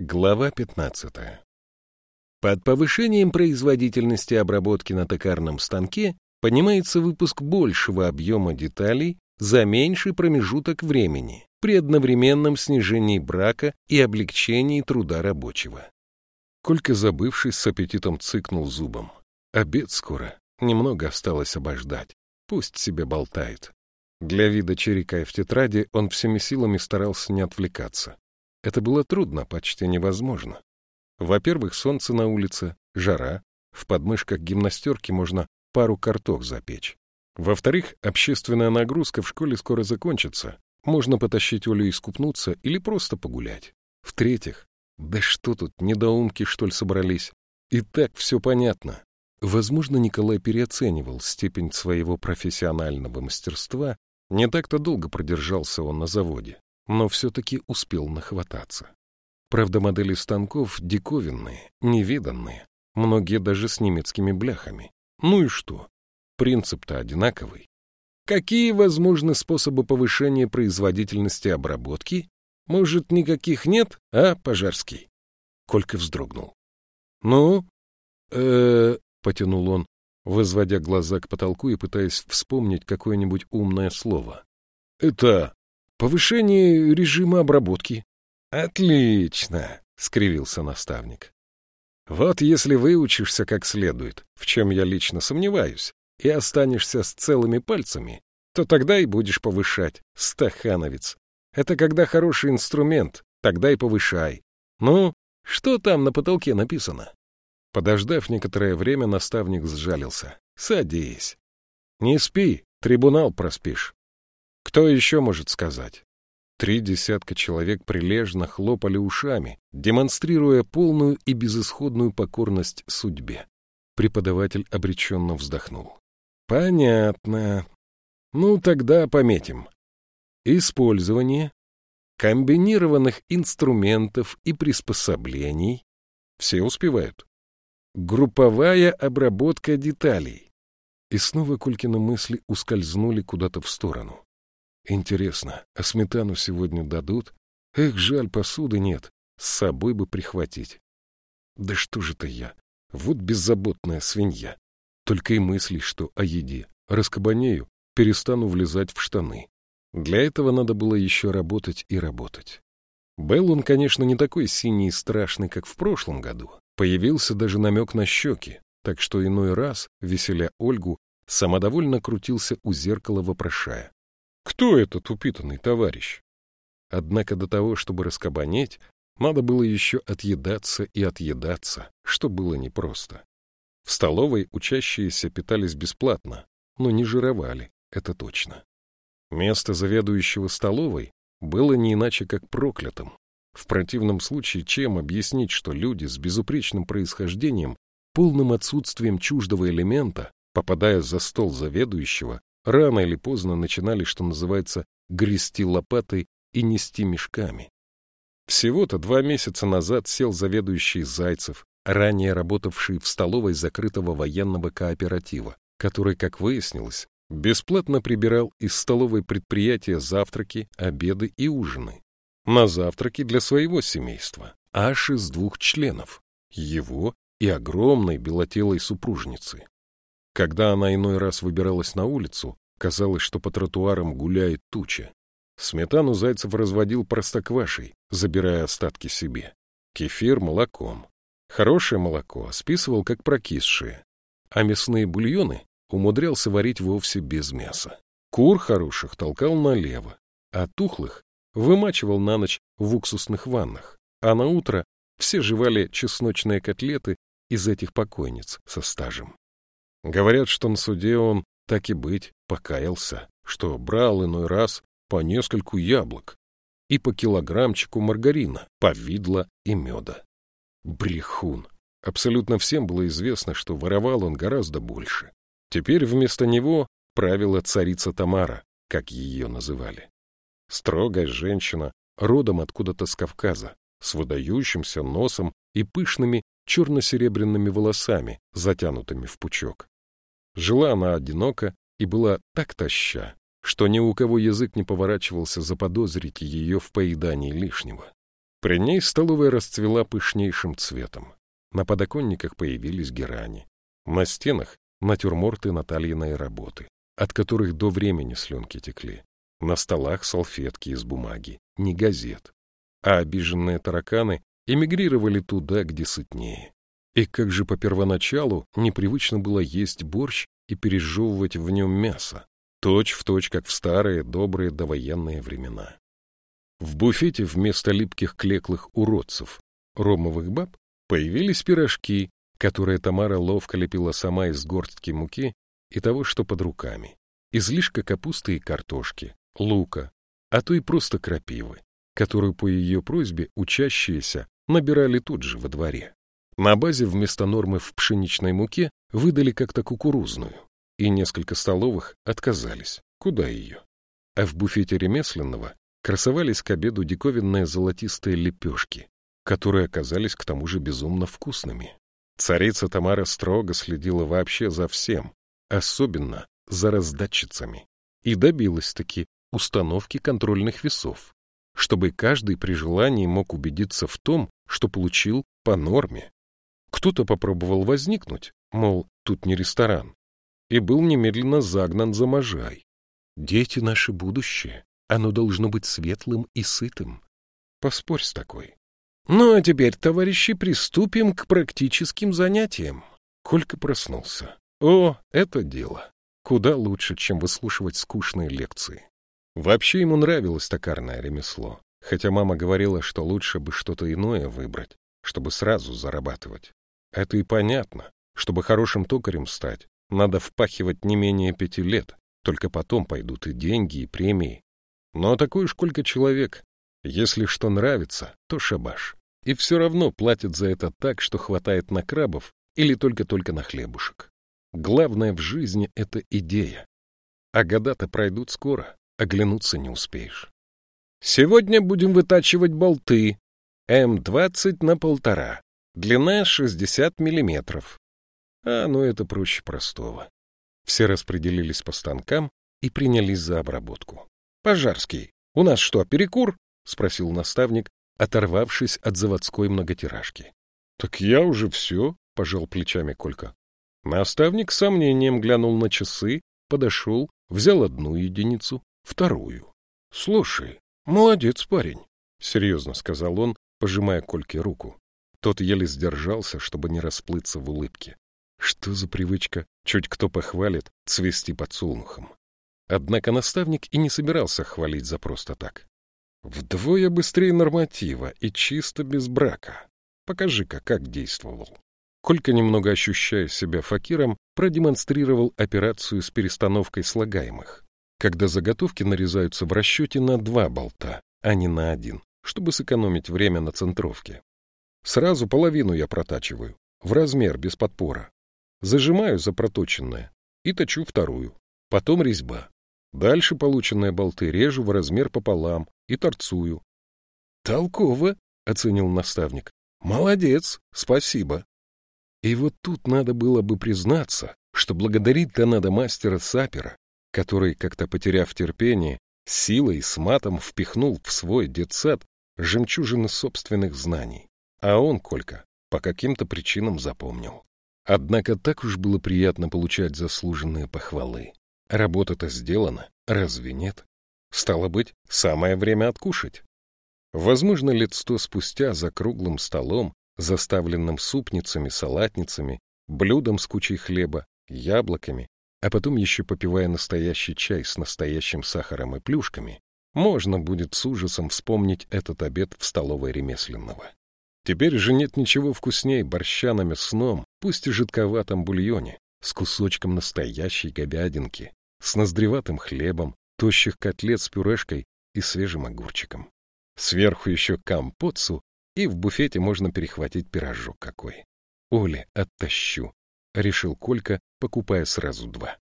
Глава 15. Под повышением производительности обработки на токарном станке понимается выпуск большего объема деталей за меньший промежуток времени при одновременном снижении брака и облегчении труда рабочего. Колька, забывшись, с аппетитом цыкнул зубом. Обед скоро, немного осталось обождать. Пусть себе болтает. Для вида черекая в тетради он всеми силами старался не отвлекаться. Это было трудно, почти невозможно. Во-первых, солнце на улице, жара, в подмышках гимнастерки можно пару картох запечь. Во-вторых, общественная нагрузка в школе скоро закончится, можно потащить Олю искупнуться или просто погулять. В-третьих, да что тут, недоумки, что ли, собрались? И так все понятно. Возможно, Николай переоценивал степень своего профессионального мастерства, не так-то долго продержался он на заводе но все-таки успел нахвататься. Правда, модели станков диковинные, невиданные, многие даже с немецкими бляхами. Ну и что? Принцип-то одинаковый. Какие возможны способы повышения производительности обработки? Может, никаких нет, а, Пожарский? Колька вздрогнул. Ну, э, потянул он, возводя глаза к потолку и пытаясь вспомнить какое-нибудь умное слово. Это Повышение режима обработки. Отлично, скривился наставник. Вот если выучишься как следует, в чем я лично сомневаюсь, и останешься с целыми пальцами, то тогда и будешь повышать, стахановец. Это когда хороший инструмент, тогда и повышай. Ну, что там на потолке написано? Подождав некоторое время, наставник сжалился. Садись. Не спи, трибунал проспишь. Кто еще может сказать? Три десятка человек прилежно хлопали ушами, демонстрируя полную и безысходную покорность судьбе. Преподаватель обреченно вздохнул. Понятно. Ну, тогда пометим. Использование комбинированных инструментов и приспособлений. Все успевают. Групповая обработка деталей. И снова Кулькины мысли ускользнули куда-то в сторону. Интересно, а сметану сегодня дадут? Эх, жаль, посуды нет. С собой бы прихватить. Да что же это я? Вот беззаботная свинья. Только и мысли, что о еде. Раскабанею, перестану влезать в штаны. Для этого надо было еще работать и работать. Белл он, конечно, не такой синий и страшный, как в прошлом году. Появился даже намек на щеки, так что иной раз, веселя Ольгу, самодовольно крутился у зеркала, вопрошая. Кто этот упитанный товарищ? Однако до того, чтобы раскабанеть, надо было еще отъедаться и отъедаться, что было непросто. В столовой учащиеся питались бесплатно, но не жировали, это точно. Место заведующего столовой было не иначе как проклятым. В противном случае чем объяснить, что люди с безупречным происхождением, полным отсутствием чуждого элемента, попадая за стол заведующего, рано или поздно начинали, что называется, грести лопатой и нести мешками. Всего-то два месяца назад сел заведующий Зайцев, ранее работавший в столовой закрытого военного кооператива, который, как выяснилось, бесплатно прибирал из столовой предприятия завтраки, обеды и ужины. На завтраки для своего семейства, аж из двух членов, его и огромной белотелой супружницы. Когда она иной раз выбиралась на улицу, казалось, что по тротуарам гуляет туча. Сметану Зайцев разводил простоквашей, забирая остатки себе. Кефир молоком. Хорошее молоко списывал как прокисшее, а мясные бульоны умудрялся варить вовсе без мяса. Кур хороших толкал налево, а тухлых вымачивал на ночь в уксусных ваннах, а на утро все жевали чесночные котлеты из этих покойниц со стажем. Говорят, что на суде он, так и быть, покаялся, что брал иной раз по нескольку яблок и по килограммчику маргарина, повидла и меда. Брехун. Абсолютно всем было известно, что воровал он гораздо больше. Теперь вместо него правила царица Тамара, как ее называли. Строгая женщина, родом откуда-то с Кавказа, с выдающимся носом и пышными черно-серебряными волосами, затянутыми в пучок. Жила она одиноко и была так таща, что ни у кого язык не поворачивался заподозрить ее в поедании лишнего. При ней столовая расцвела пышнейшим цветом. На подоконниках появились герани. На стенах натюрморты Натальиной работы, от которых до времени слюнки текли. На столах салфетки из бумаги, не газет. А обиженные тараканы эмигрировали туда, где сытнее. И как же по первоначалу непривычно было есть борщ и пережевывать в нем мясо, точь в точь, как в старые добрые довоенные времена. В буфете вместо липких клеклых уродцев, ромовых баб, появились пирожки, которые Тамара ловко лепила сама из горстки муки и того, что под руками, излишка капусты и картошки, лука, а то и просто крапивы, которую по ее просьбе учащиеся набирали тут же во дворе. На базе вместо нормы в пшеничной муке выдали как-то кукурузную, и несколько столовых отказались. Куда ее? А в буфете ремесленного красовались к обеду диковинные золотистые лепешки, которые оказались к тому же безумно вкусными. Царица Тамара строго следила вообще за всем, особенно за раздатчицами, и добилась-таки установки контрольных весов, чтобы каждый при желании мог убедиться в том, что получил по норме. Кто-то попробовал возникнуть, мол, тут не ресторан, и был немедленно загнан за можай. Дети — наше будущее, оно должно быть светлым и сытым. Поспорь с такой. Ну, а теперь, товарищи, приступим к практическим занятиям. Колька проснулся. О, это дело. Куда лучше, чем выслушивать скучные лекции. Вообще ему нравилось токарное ремесло, хотя мама говорила, что лучше бы что-то иное выбрать, чтобы сразу зарабатывать. Это и понятно. Чтобы хорошим токарем стать, надо впахивать не менее пяти лет, только потом пойдут и деньги, и премии. Но такой уж сколько человек. Если что нравится, то шабаш. И все равно платят за это так, что хватает на крабов или только-только на хлебушек. Главное в жизни — это идея. А года-то пройдут скоро, оглянуться не успеешь. Сегодня будем вытачивать болты. М-20 на полтора. Длина 60 миллиметров. А, ну это проще простого. Все распределились по станкам и принялись за обработку. — Пожарский, у нас что, перекур? — спросил наставник, оторвавшись от заводской многотиражки. — Так я уже все, — пожал плечами Колька. Наставник с сомнением глянул на часы, подошел, взял одну единицу, вторую. — Слушай, молодец парень, — серьезно сказал он, пожимая Кольке руку. Тот еле сдержался, чтобы не расплыться в улыбке. Что за привычка, чуть кто похвалит, цвести подсолнухом. Однако наставник и не собирался хвалить за просто так. Вдвое быстрее норматива и чисто без брака. Покажи-ка, как действовал. Колька, немного ощущая себя факиром, продемонстрировал операцию с перестановкой слагаемых, когда заготовки нарезаются в расчете на два болта, а не на один, чтобы сэкономить время на центровке. Сразу половину я протачиваю, в размер, без подпора. Зажимаю за проточенное и точу вторую. Потом резьба. Дальше полученные болты режу в размер пополам и торцую. — Толково, — оценил наставник. — Молодец, спасибо. И вот тут надо было бы признаться, что благодарить-то надо мастера-сапера, который, как-то потеряв терпение, силой с матом впихнул в свой детсад жемчужины собственных знаний. А он, Колька, по каким-то причинам запомнил. Однако так уж было приятно получать заслуженные похвалы. Работа-то сделана, разве нет? Стало быть, самое время откушать. Возможно, лет сто спустя за круглым столом, заставленным супницами, салатницами, блюдом с кучей хлеба, яблоками, а потом еще попивая настоящий чай с настоящим сахаром и плюшками, можно будет с ужасом вспомнить этот обед в столовой ремесленного. Теперь же нет ничего вкуснее борща на мясном, пусть и жидковатом бульоне, с кусочком настоящей говядинки, с ноздреватым хлебом, тощих котлет с пюрешкой и свежим огурчиком. Сверху еще компотцу, и в буфете можно перехватить пирожок какой. Оле, оттащу, — решил Колька, покупая сразу два.